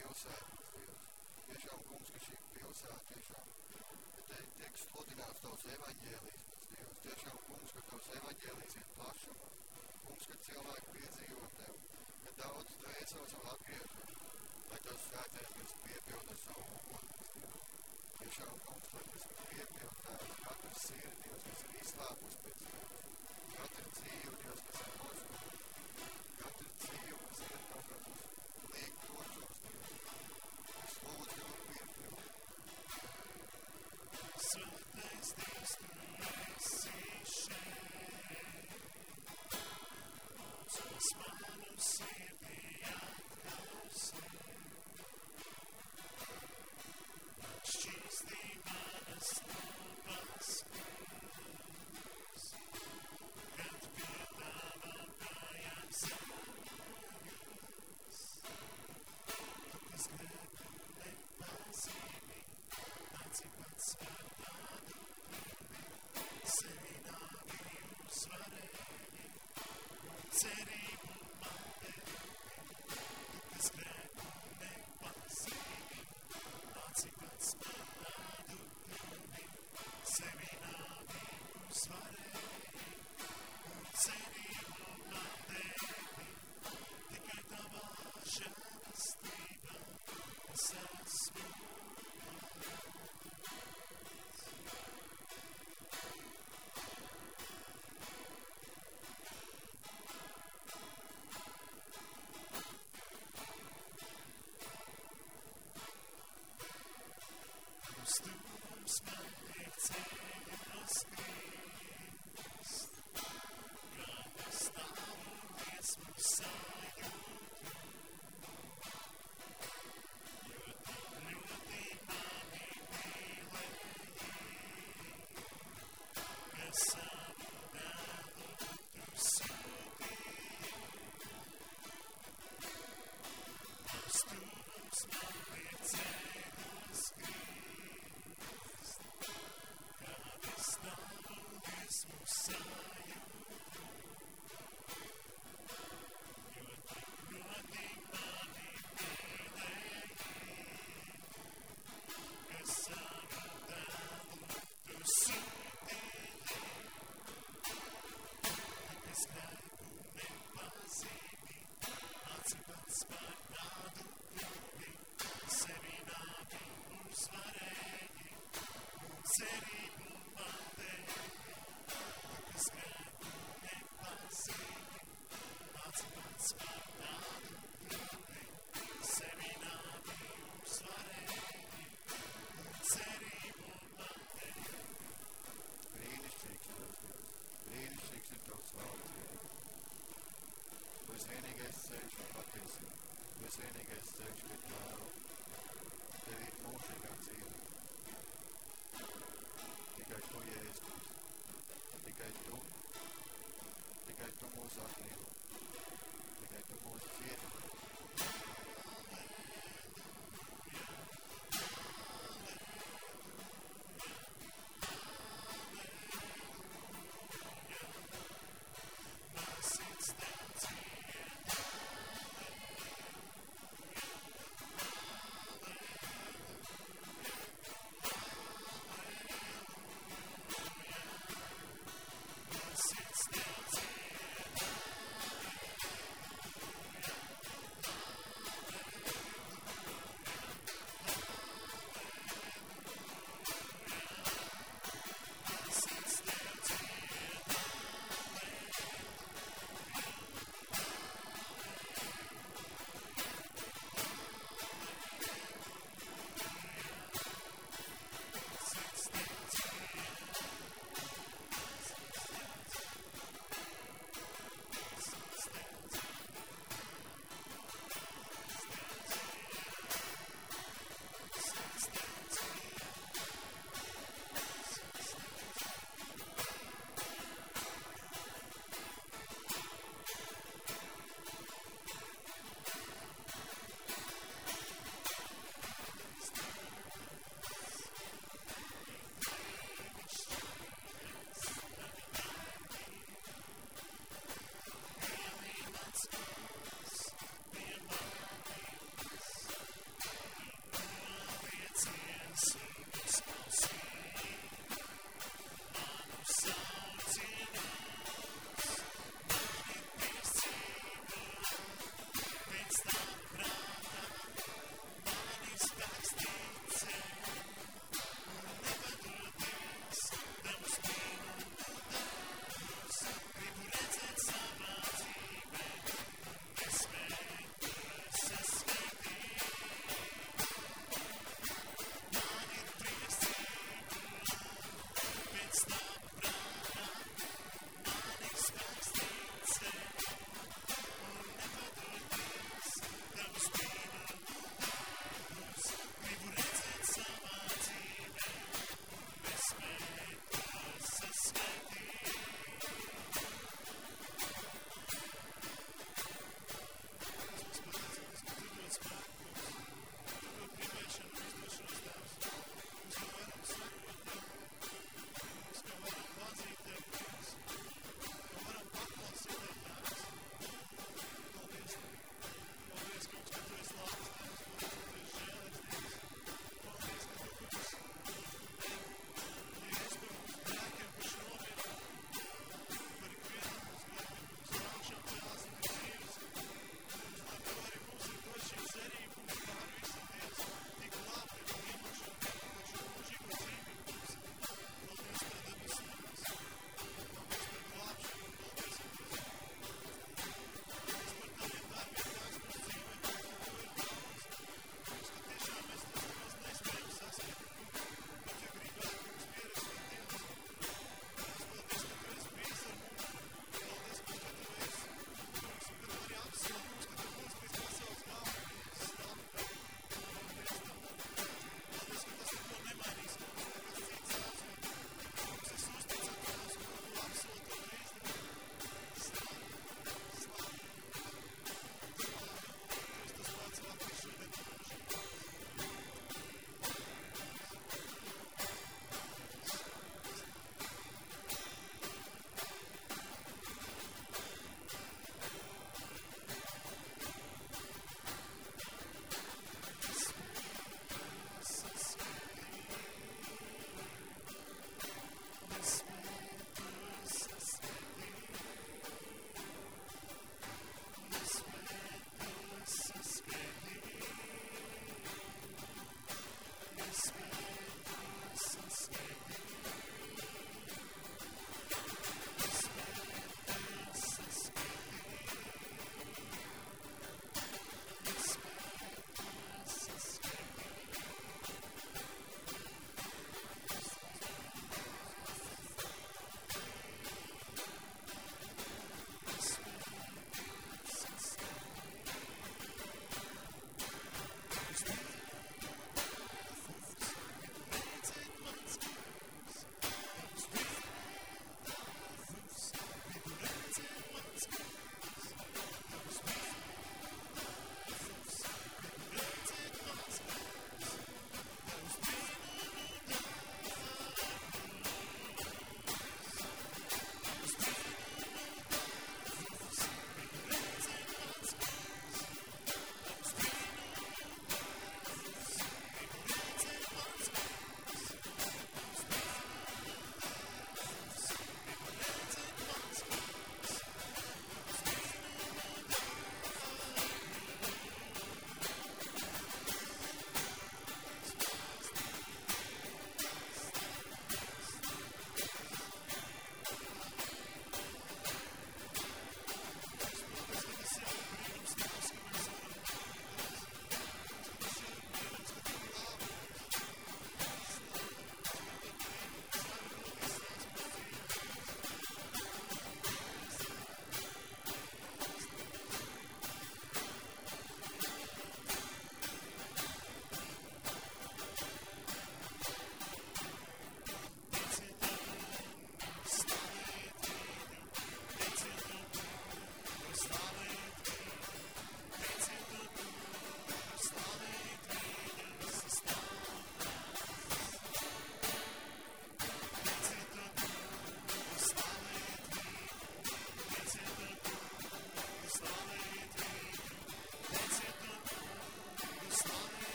pilsētu. Tiešām, kungs, ka šī pilsēta tiešām te, tiek sludināts tavs evaņģēlijs, pats Dievs. Tiešām, kungs, ka tavs evaņģēlijs ir plašumā. Kungs, ka cilvēki piedzīvo tev, ka daudz dvēseles vēl atgriežas, lai tas svētais mēs piepilda savu uguni. Tiešām, kungs, lai mēs piepildām katru sirdi, Dievs, kas ir izslāpus pēc tev. Katru dzīvi, Dievs, kas ir mūsu.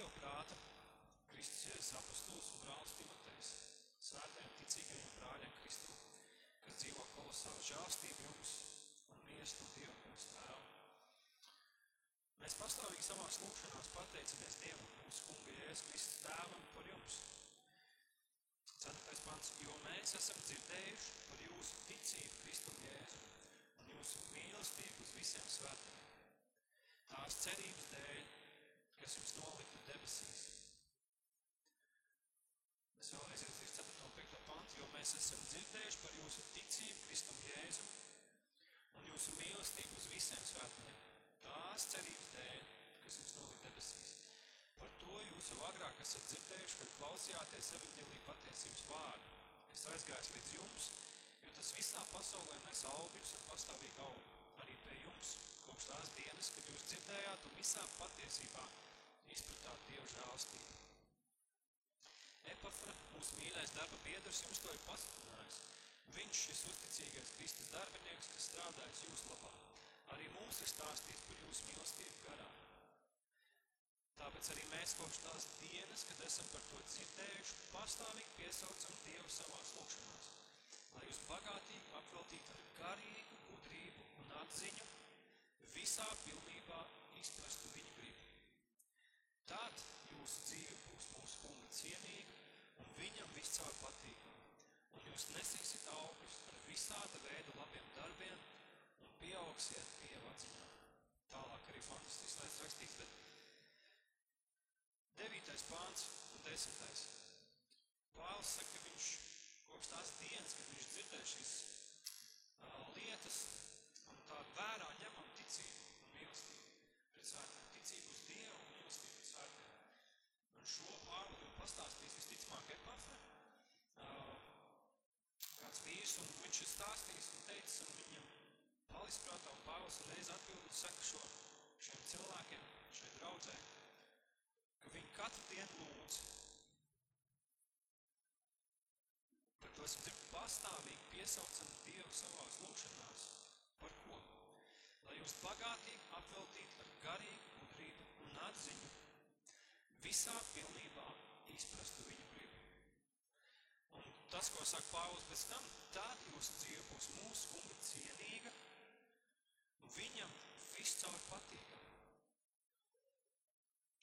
Pāvils pēc Dieva prāta, Kristus Jēzus apostols un brālis Timotejs, svētajiem ticīgajiem brāļiem Kristu, kas dzīvo kolosālu žāstību jums un mies no Dieva mūsu tēva. Mēs pastāvīgi savās lūkšanās pateicamies Dievam, mūsu kunga Jēzus Kristus tēvam par jums, Ceturtais pants, jo mēs esam dzirdējuši par jūsu ticību Kristum Jēzu un jūsu mīlestību uz visiem svētiem. Tās cerības dēļ, kas jums nolikta debesīs. Mēs vēlreiz izlasīsim 4. un 5. pantu, jo mēs esam dzirdējuši par jūsu ticību Kristum Jēzu un jūsu mīlestību uz visiem svētiem. Tās cerības dēļ, kas jums nolikta debesīs. Par to jūs jau agrāk esat dzirdējuši, kad klausījāties evaņģēlī patiesības vārdu. Es aizgāju līdz jums, jo tas visā pasaulē nes augļus un pastāvīgi aug. Arī pie jums, kopš tās dienas, kad jūs dzirdējāt un visā patiesībā izpratāt Dievu žēlstību. Epafra, mūsu mīļais darba biedrs, jums to ir pasludinājis. Viņš šis uzticīgais Kristus darbinieks, kas strādājas jūsu labā. Arī mums ir stāstījis par jūsu mīlestību garā. Tāpēc arī mēs kopš tās dienas, kad esam par to dzirdējuši, pastāvīgi piesaucam Dievu savās lūkšanās, lai jūs bagātīgi apveltītu ar garīgu gudrību un atziņu, visā pilnībā izprastu viņu. Tad jūsu dzīve būs mūsu kunga cienīga un viņam viscaur patīkama. Un jūs nesīsiet augļus ar visāda veida labiem darbiem un pieaugsiet Dieva atziņā. Tālāk arī fantastisks lietas rakstīts, bet devītais pāns un desmitais. Pāvils saka, ka viņš kopš tās dienas, kad viņš dzirdēja šīs uh, lietas un tā vērā ņemam ticību un mīlestību pret svētiem, ticību uz Dievu un mīlestību pret svētiem. Un šo jau pastāstīs visticamāk Epafē. Uh, kāds vīrs, un viņš ir stāstījis un teicis, un viņam palis prātā, un Pāvils reiz atbild un saka šo, šiem cilvēkiem, šai draudzē, ka viņi katru dienu lūdz. Par to dzird pastāvīgi piesaucam Dievu savās lūkšanās. Par ko? Lai jūs bagātīgi apveltītu ar garīgu gudrību un atziņu, visā pilnībā izprastu viņu gribu. Un tas, ko saka Pāvils pēc tam, tad jūsu dzīve būs mūsu kunga cienīga, un viņam viss caur patīkam.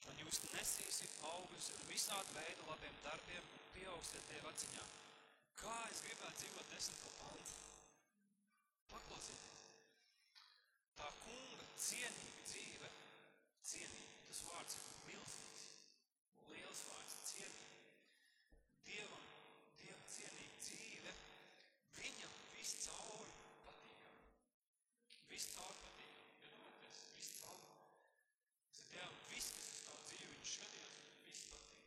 Un jūs nesīsiet augļus ar visādu veidu labiem darbiem un pieaugsiet Dieva atziņā. Kā es gribētu dzīvot desmito pantu? Paklausieties! Tā kunga cienīga dzīve, cienīga, tas vārds ir milzīgs, liels vārds, cienīga. Dievam, Dieva cienīga dzīve, viņam viss cauri patīkam. Viss cauri patīkam, iedomājieties, viss cauri. Tas ir Dievam viss, kas uz tavu dzīvi viņš skatījās, viņam viss patīk.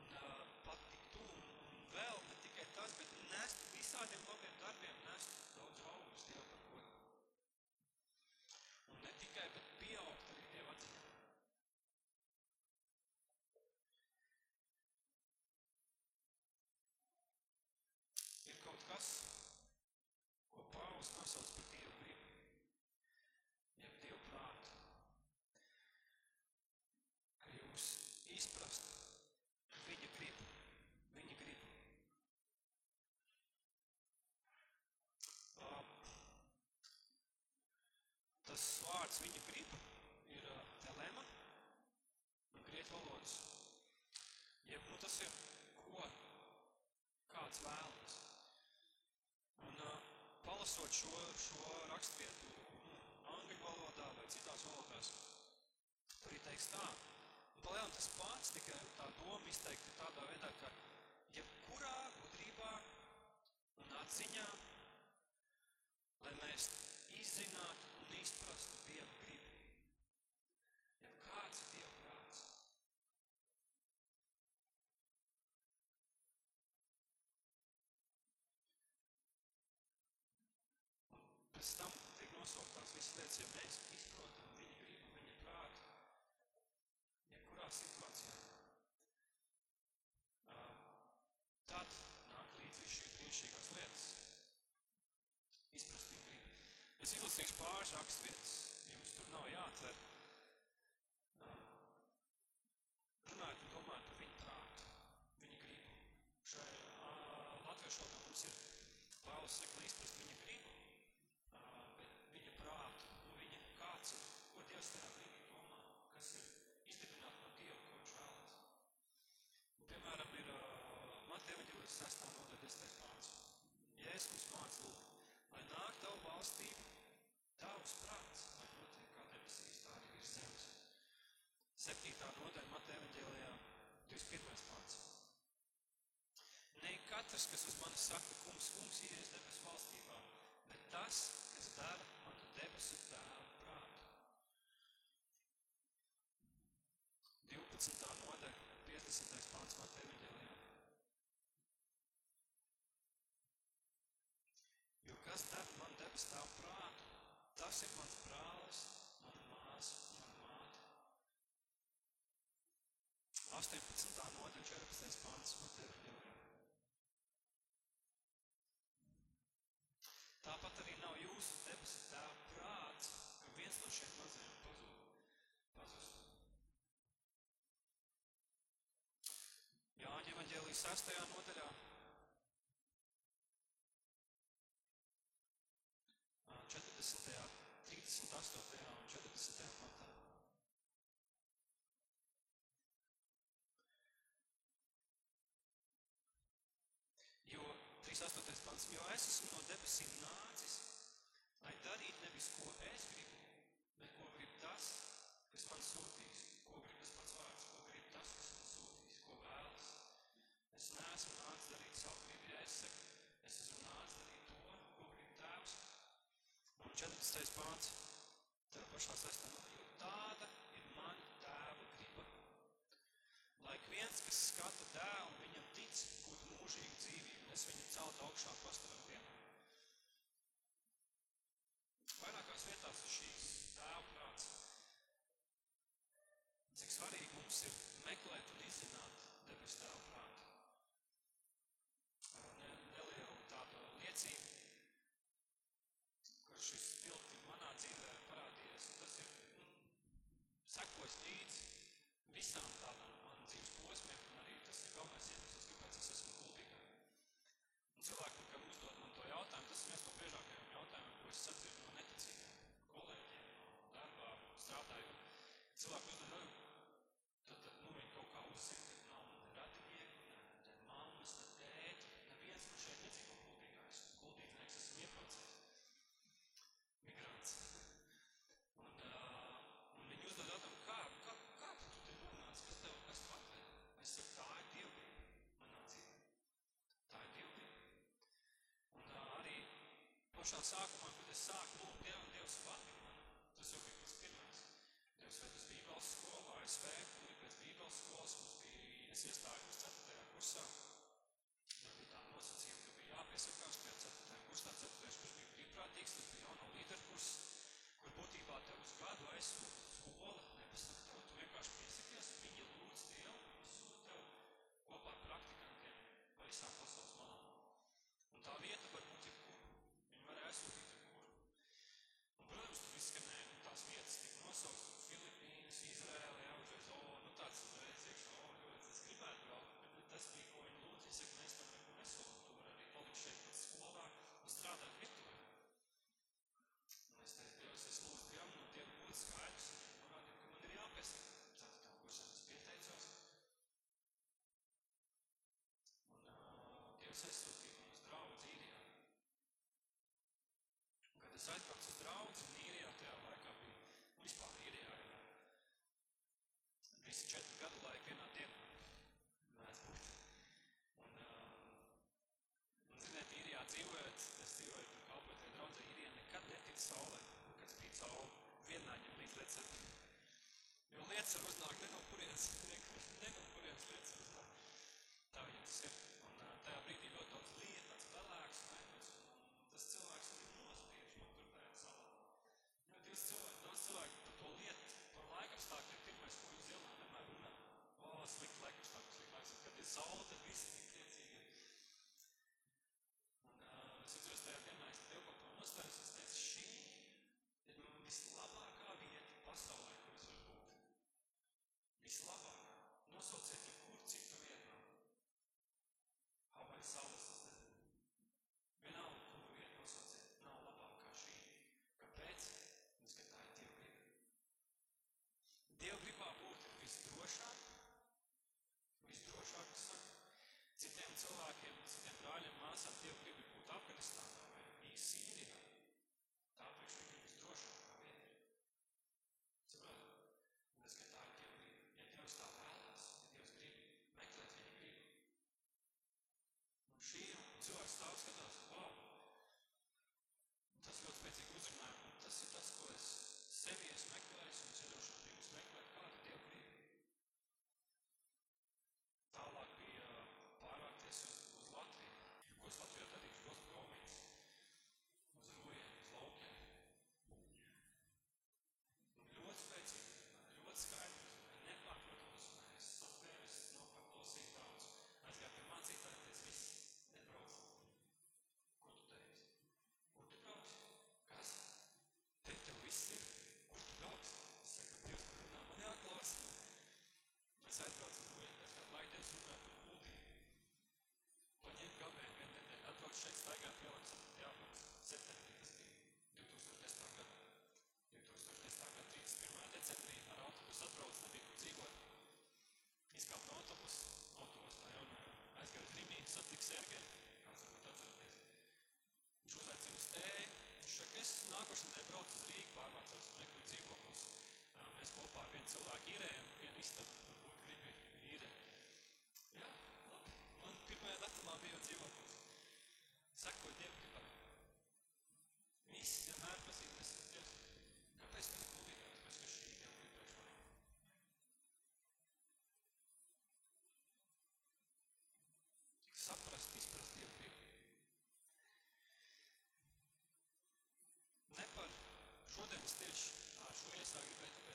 Un uh, patiktu un, un vēl ne tikai tas, bet nest visādiem labiem darbiem, nest daudz augļus Dievu par godu. Un ne tikai, bet pieaugt arī Dieva atziņā. Ir kaut kas, ko Pāvils nosauc par Dievu gribu, jeb Dievu prātu. Ka jūs izprastu, ka viņa grib, viņa grib. Uh, tas vārds viņa grib ir uh, telema no grieķu valodas. Jeb, nu, tas ir, ko kāds vēlas. Un uh, palasot šo, šo rakstvietu nu, angļu valodā vai citās valodās, tur ir teiks tā. Un palielam tas pats tikai tā doma izteikti tādā veidā, ka jebkurā gudrībā un atziņā, lai mēs izzinātu izprastu Dievu gribu. Jeb kāds ir Dieva prāts. Pēc tam tiek nosauktās visas lietas, ja mēs izprotam viņa gribu, viņa prātu. Jebkurā situācijā. Uh, Tad nāk līdz viss šīs brīnišķīgās lietas. Izprast viņa gribu. Es izlasīšu pāris rakstvietas, jums tur nav jāatver. Runājot un domājot par viņu prātu, viņa gribu. Šai latviešu valodā mums ir Pāvils saka, izprast viņa gribu, bet viņa prātu, nu viņa kāds ir, ko Dievs tajā brīdī domā, kas ir izdibināt no Dieva, ko viņš vēlas. Un, piemēram, ir Mateja evaņģēlijas 6. nodaļa 10. pāns. Jēzus mums māca lūk, lai nāk tavu valstību, tavs prāts, lai notiek kā debesīs, tā arī virs zemes. 7. nodaļa Mateja evaņģēlijā 21. pāns. Katrs, kas uz mani saka, kungs, kungs, ies debesu valstībā, bet tas, kas dara manu debesu tēvu prātu. 12. nodaļa, 50. pāns Mateja evaņģēlijā. Jo kas dara man debesu tēvu prātu, tas ir mans brālis, mana māsa, mana māte. 18. nodaļa, 14. pāns Mateja evaņģēlijā. 6. nodaļā. Uh, 40. 38. un 40. pantā. Jo 38. pants, jo es esmu no debesīm nācis, lai darītu nevis ko es gribu, bet ko grib tas, kas man sūtīs. neesmu nācis darīt savu gribu, ja es saku, es esmu nācis darīt to, ko grib tēvs. Un 14. pāns, tajā nu pašā sestajā, jo tāda ir mana tēva griba. Lai viens, kas skata dēlu, viņam tic, būtu mūžīga dzīvība, es viņu celtu augšā pastāvam dienā. Vairākās vietās ir šīs tēva prāts. Cik svarīgi mums ir meklēt un izzināt debesu tēvu prātu. pašā sākumā, kad es sāku lūgt Dievu, Dievs patika man. Tas jau bija pats pirmais. Dievs, vai tas Bībeles skolā ASV, kur pēc Bībeles skolas mums bija, es iestājos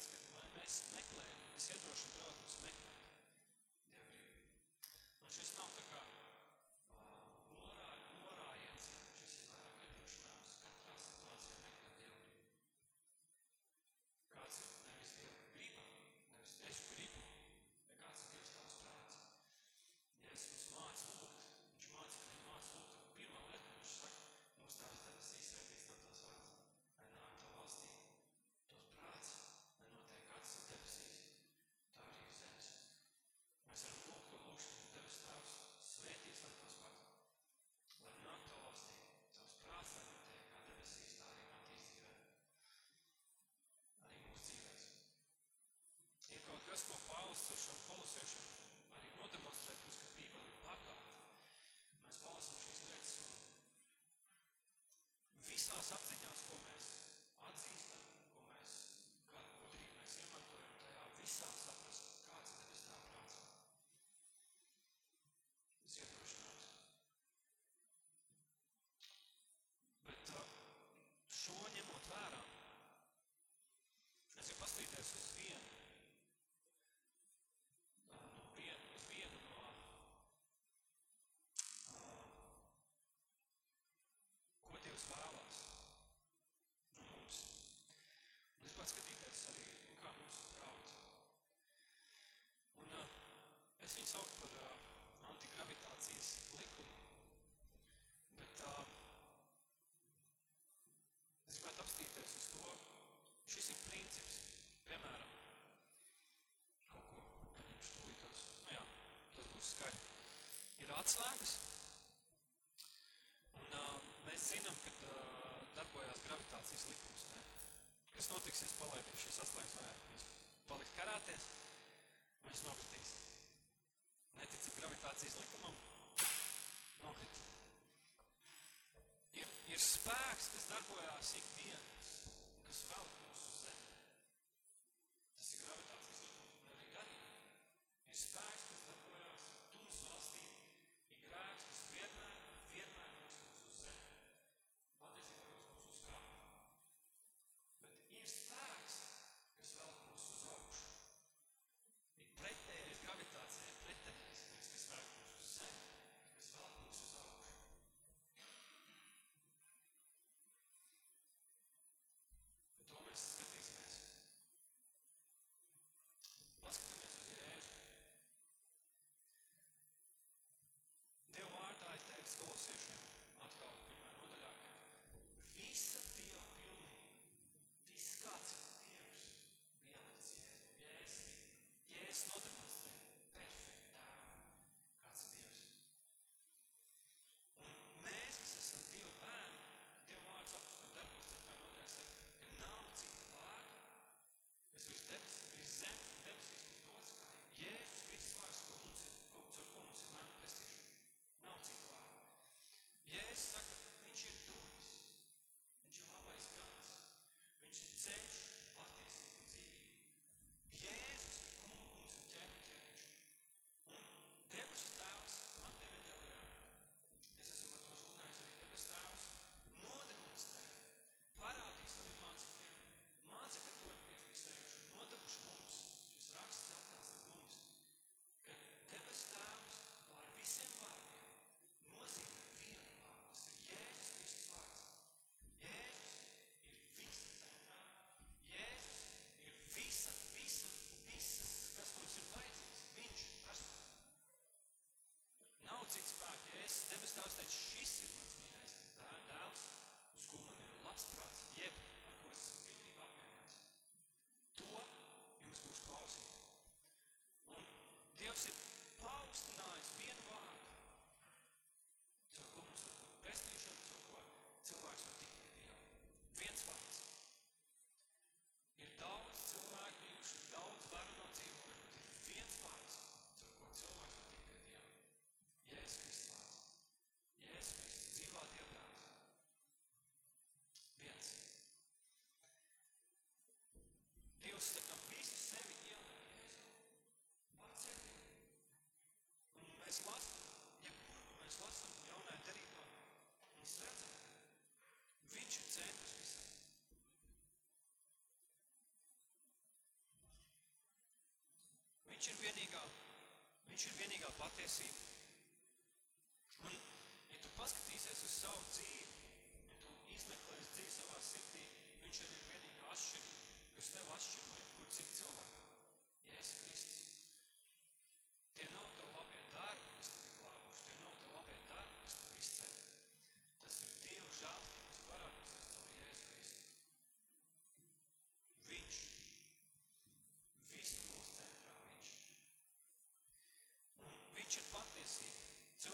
Tāpēc, ka, lai es meklēju, es iedrošinu draugus meklēt. seu chão, o seu chão. atslēgas. Un, uh, mēs zinām, ka uh, darbojās gravitācijas likums. Ne? Kas notiks, ja palaidīšu šīs atslēgas vairāk? Mēs paliks karāties, mēs nokritīsim. Neticu gravitācijas likumam, nokritīsim. Ir, ir spēks, kas darbojās ikdienas Йосип Viņš ir vienīgā, viņš ir vienīgā patiesība.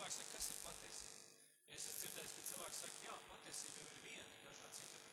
cilvēks saka, kas ir patiesība? Es esmu dzirdējis, ka cilvēks saka, jā, patiesība jau ir viena, dažādi citi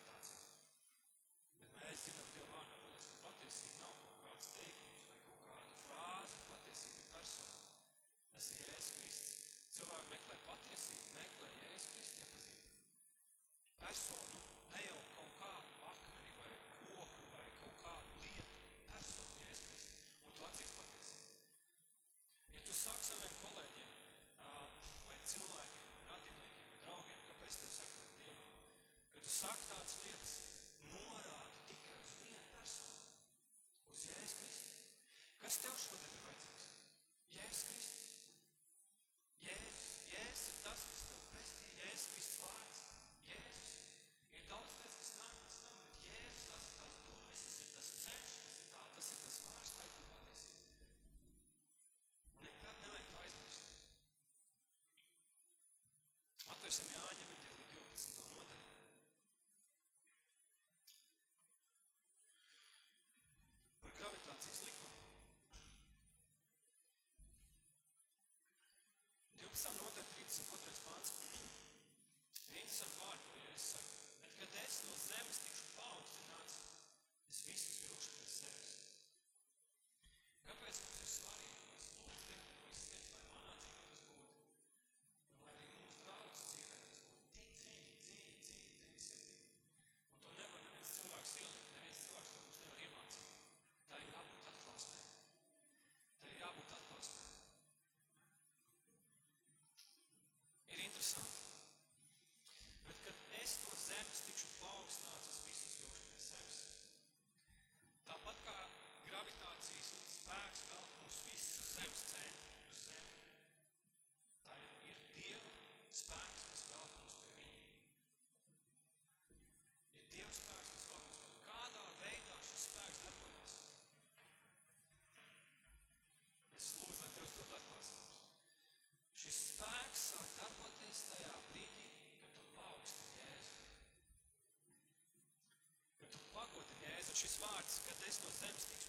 šis vārds, kad es no zemes tikšu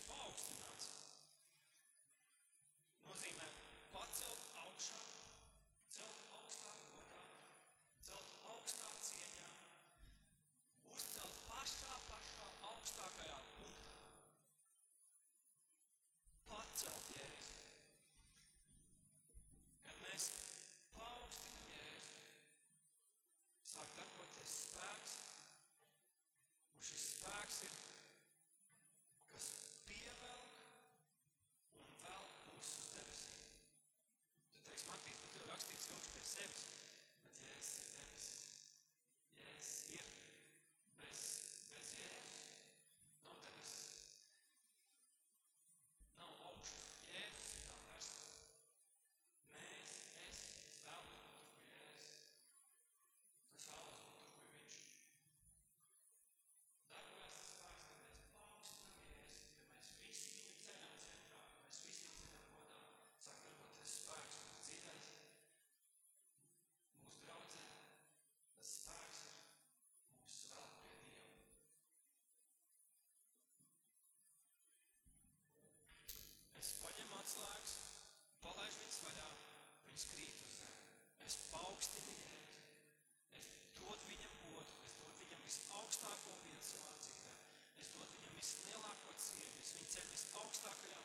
es krītu uz zemi, es paaugstinu Jēzu, es dodu viņam godu, es dodu viņam visaugstāko vietu savā dzīvē, es dodu viņam vislielāko cieņu, es viņu ceļu visaugstākajā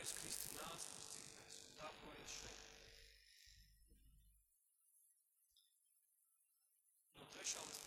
Jēzus Kristus nāca uz dzīvēs un tapojas šeit. No 3. līdz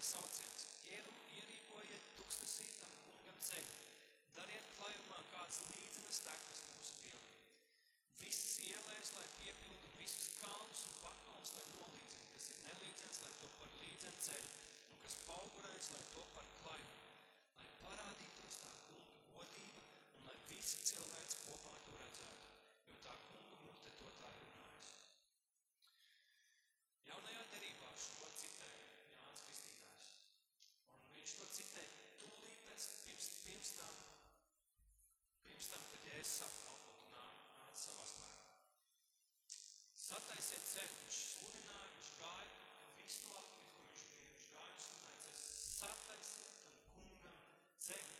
Svētais sauciens. Ierīkojiet tūkstnesītam kungam ceļu. Dariet klājumā kāds līdzinas tekus mūsu pilnī. Visas ielēs, lai piepildu visus kalnus un pakalnus, lai nolīdzina, kas ir nelīdzens, lai to par līdzenu ceļu, un kas paugurēs, lai to par klajumu. Lai parādītos tā kunga godība un lai visi cilvēki Sataisiet ceļu, viņš sludināja, viņš gāja, visu to atlikt, ko viņš bija, viņš gāja un sludināja ceļu. Sataisiet tam kungam ceļu.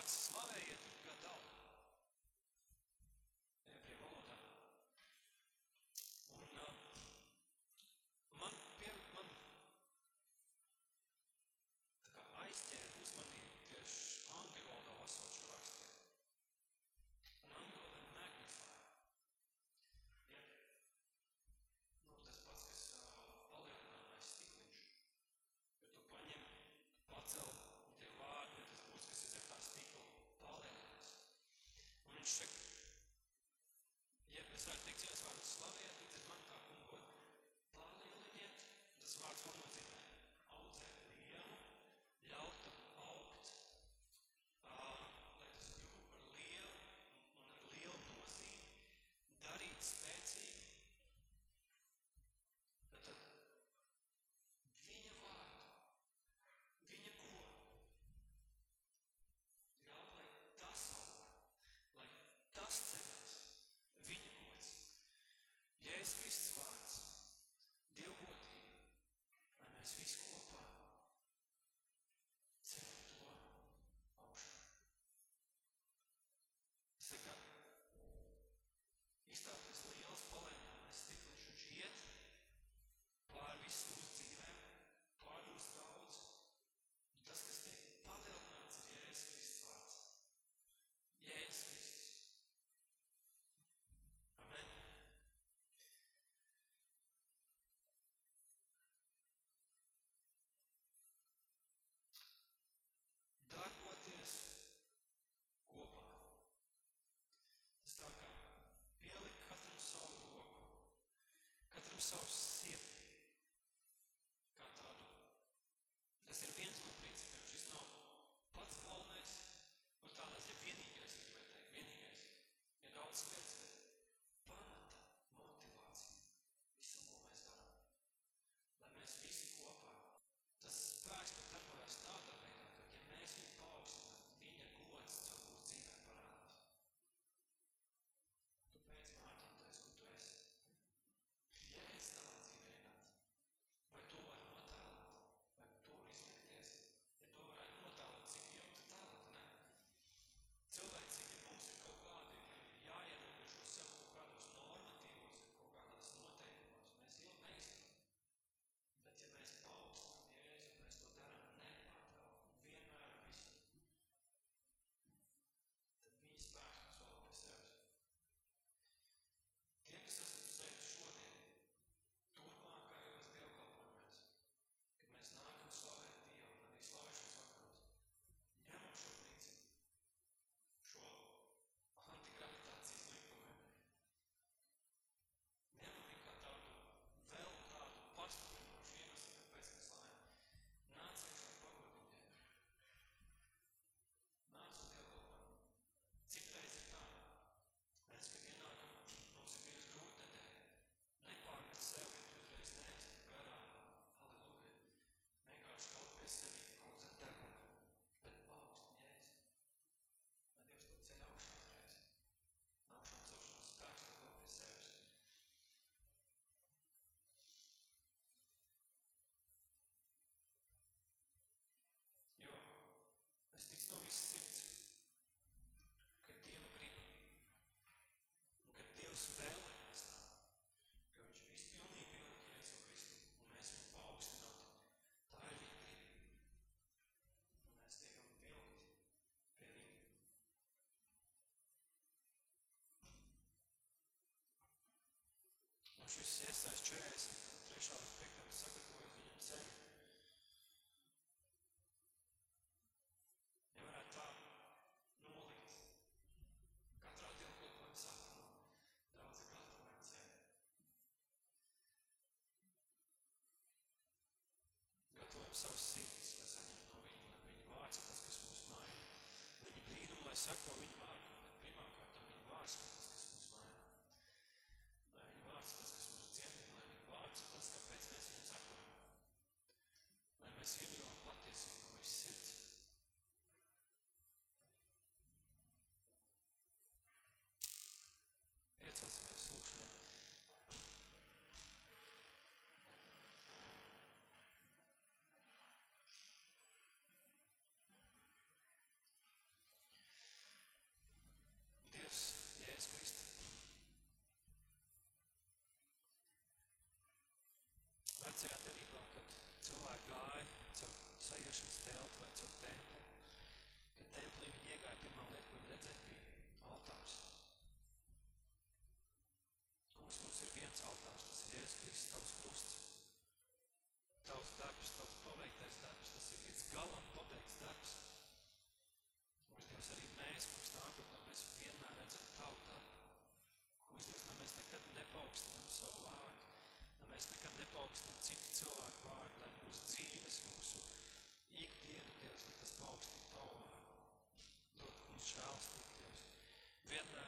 Not Slade. Side takes it as well as Slovenia. es Cristo. ourselves. šis iestājas 43. un 5. sagatavojot viņam ceļu. Ja varētu tā nolikt katrā dievkalpojuma sākumā daudz gatavojumu ceļu. Gatavojam savus sirds, lai saņemtu no viņa, lai viņa vārds ir tas, kas mūs maina. Viņa brīnumu, lai sako viņa vārds. Tavs krusts. Tavs darbs, tavs paveiktais darbs, tas ir līdz galam pabeigts darbs. Kungs, Dievs, arī mēs, kungs, nākotnē, mēs vienmēr redzam tavu darbu. Kungs, Dievs, lai mēs nekad nepaukstinām savu vārdu, lai mēs nekad nepaukstinām citu cilvēku vārdu, lai mūsu dzīves, mūsu ikdienu, Dievs, lai tas paaugstina tavu vārdu. Dod mums žēlstīt, Dievs, vienmēr,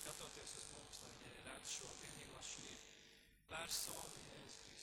skatoties uz mums, lai viņi redz šo pilnīgo šī personu, Jēzus Kristus.